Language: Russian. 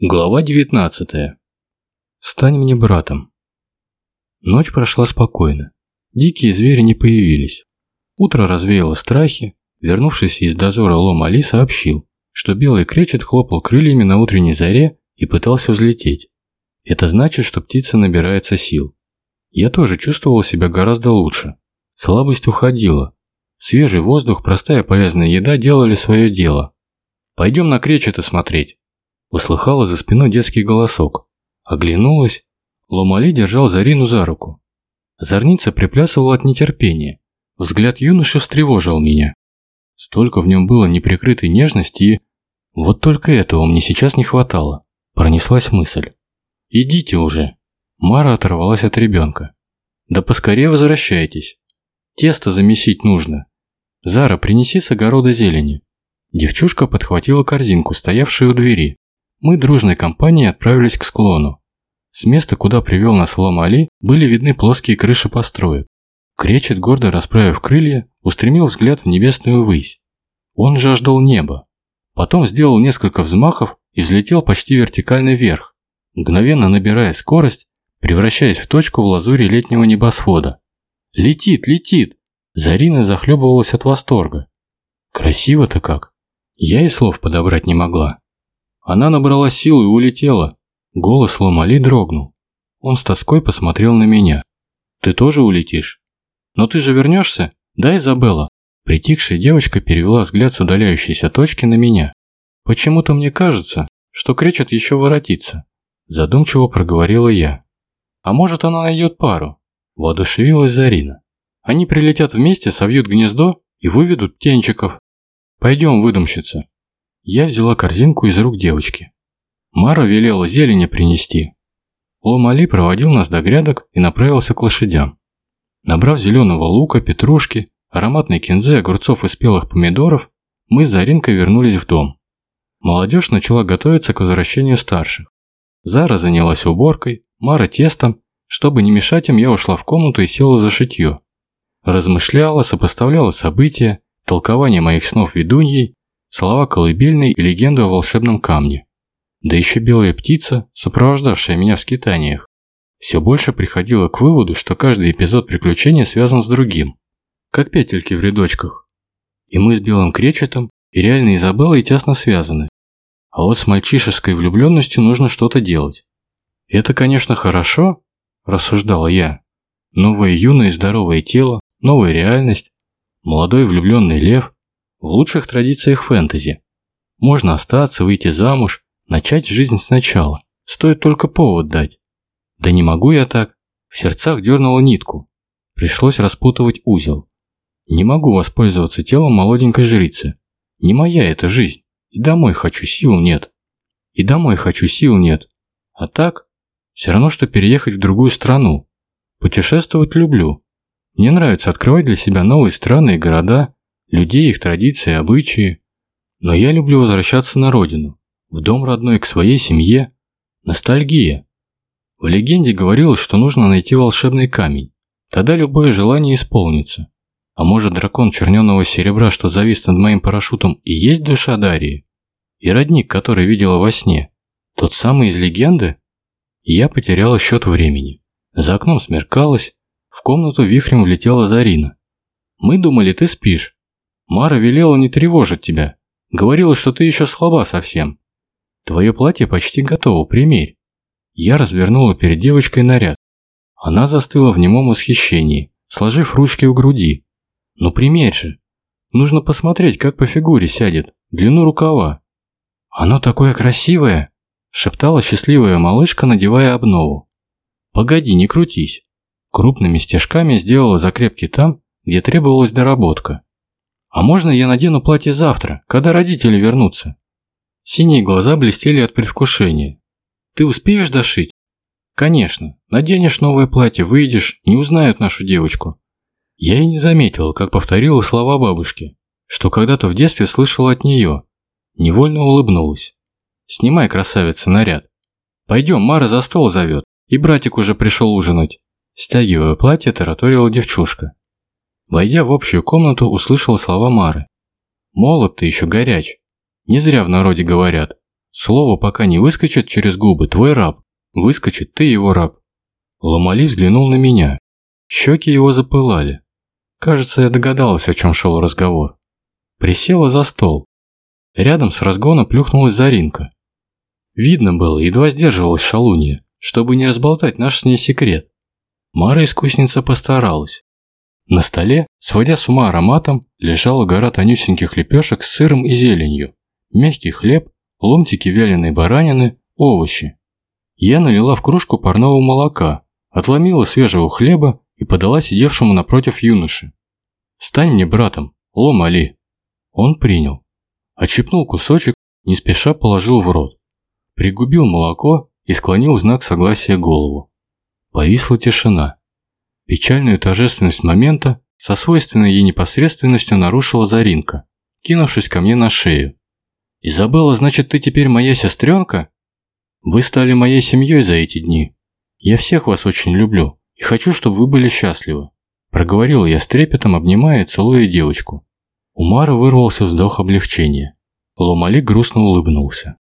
Глава 19. Стань мне братом. Ночь прошла спокойно. Дикие звери не появились. Утро развеяло страхи. Вернувшийся из дозора Лом Али сообщил, что белый кречет хлопал крыльями на утренней заре и пытался взлететь. Это значит, что птица набирается сил. Я тоже чувствовал себя гораздо лучше. Слабость уходила. Свежий воздух, простая полезная еда делали свое дело. Пойдем на кречета смотреть. Услыхала за спиной детский голосок. Оглянулась. Ломали держал Зарину за руку. Зорница приплясывала от нетерпения. Взгляд юноши встревожил меня. Столько в нем было неприкрытой нежности и... Вот только этого мне сейчас не хватало. Пронеслась мысль. «Идите уже». Мара оторвалась от ребенка. «Да поскорее возвращайтесь. Тесто замесить нужно. Зара, принеси с огорода зелени». Девчушка подхватила корзинку, стоявшую у двери. Мы дружной компанией отправились к склону. С места, куда привел нас Лом Али, были видны плоские крыши построек. Кречет, гордо расправив крылья, устремил взгляд в небесную высь. Он жаждал неба. Потом сделал несколько взмахов и взлетел почти вертикально вверх, мгновенно набирая скорость, превращаясь в точку в лазуре летнего небосвода. «Летит, летит!» Зарина захлебывалась от восторга. «Красиво-то как!» Я и слов подобрать не могла. Она набрала силу и улетела. Голос Ломали дрогнул. Он с тоской посмотрел на меня. «Ты тоже улетишь?» «Но ты же вернешься? Да, Изабелла?» Притихшая девочка перевела взгляд с удаляющейся точки на меня. «Почему-то мне кажется, что кричат еще воротиться», задумчиво проговорила я. «А может, она найдет пару?» Воодушевилась Зарина. «Они прилетят вместе, совьют гнездо и выведут птенчиков. Пойдем, выдумщица, я взяла корзинку из рук девочки. Мара велела зелени принести. Ломали проводил нас до грядок и направился к лошадям. Набрав зеленого лука, петрушки, ароматной кинзы, огурцов и спелых помидоров, мы с Заринкой вернулись в дом. Молодежь начала готовиться к возвращению старших. Зара занялась уборкой, Мара тестом. Чтобы не мешать им, я ушла в комнату и села за шитье. Размышляла, сопоставляла события, толкование моих снов ведуньей слова колыбельной и легенду о волшебном камне. Да еще белая птица, сопровождавшая меня в скитаниях. Все больше приходило к выводу, что каждый эпизод приключения связан с другим. Как петельки в рядочках. И мы с белым кречетом и реальной Изабеллой тесно связаны. А вот с мальчишеской влюбленностью нужно что-то делать. Это, конечно, хорошо, рассуждала я. Новое юное и здоровое тело, новая реальность, молодой влюбленный лев, в лучших традициях фэнтези. Можно остаться, выйти замуж, начать жизнь сначала. Стоит только повод дать. Да не могу я так. В сердцах дернула нитку. Пришлось распутывать узел. Не могу воспользоваться телом молоденькой жрицы. Не моя эта жизнь. И домой хочу, сил нет. И домой хочу, сил нет. А так, все равно, что переехать в другую страну. Путешествовать люблю. Мне нравится открывать для себя новые страны и города, людей, их традиции, обычаи. Но я люблю возвращаться на родину, в дом родной, к своей семье. Ностальгия. В легенде говорилось, что нужно найти волшебный камень. Тогда любое желание исполнится. А может дракон черненого серебра, что завис над моим парашютом, и есть душа Дарьи? И родник, который видела во сне? Тот самый из легенды? я потеряла счет времени. За окном смеркалось, в комнату вихрем влетела Зарина. «Мы думали, ты спишь». Мара велела не тревожить тебя. Говорила, что ты еще слаба совсем. Твое платье почти готово, примерь. Я развернула перед девочкой наряд. Она застыла в немом восхищении, сложив ручки у груди. Ну примерь же. Нужно посмотреть, как по фигуре сядет, длину рукава. Оно такое красивое, шептала счастливая малышка, надевая обнову. Погоди, не крутись. Крупными стежками сделала закрепки там, где требовалась доработка. «А можно я надену платье завтра, когда родители вернутся?» Синие глаза блестели от предвкушения. «Ты успеешь дошить?» «Конечно. Наденешь новое платье, выйдешь, не узнают нашу девочку». Я и не заметила, как повторила слова бабушки, что когда-то в детстве слышала от нее. Невольно улыбнулась. «Снимай, красавица, наряд. Пойдем, Мара за стол зовет, и братик уже пришел ужинать». Стягивая платье, тараторила девчушка. Войдя в общую комнату, услышала слова Мары. «Молод ты еще горяч. Не зря в народе говорят. Слово пока не выскочит через губы, твой раб. Выскочит, ты его раб. Ломали взглянул на меня. Щеки его запылали. Кажется, я догадалась, о чем шел разговор. Присела за стол. Рядом с разгона плюхнулась Заринка. Видно было, едва сдерживалась шалунья, чтобы не разболтать наш с ней секрет. Мара-искусница постаралась. На столе, сводя с ума ароматом, лежала гора тонюсеньких лепешек с сыром и зеленью, мягкий хлеб, ломтики вяленой баранины, овощи. Я налила в кружку парного молока, отломила свежего хлеба и подала сидевшему напротив юноше. «Стань мне братом, лом Али». Он принял. Отщипнул кусочек, не спеша положил в рот. Пригубил молоко и склонил знак согласия голову. Повисла тишина. Печальную торжественность момента со свойственной ей непосредственностью нарушила Заринка, кинувшись ко мне на шею. «Изабелла, значит, ты теперь моя сестренка? Вы стали моей семьей за эти дни. Я всех вас очень люблю и хочу, чтобы вы были счастливы», проговорила я с трепетом, обнимая и целуя девочку. У Мары вырвался вздох облегчения. Ломали грустно улыбнулся.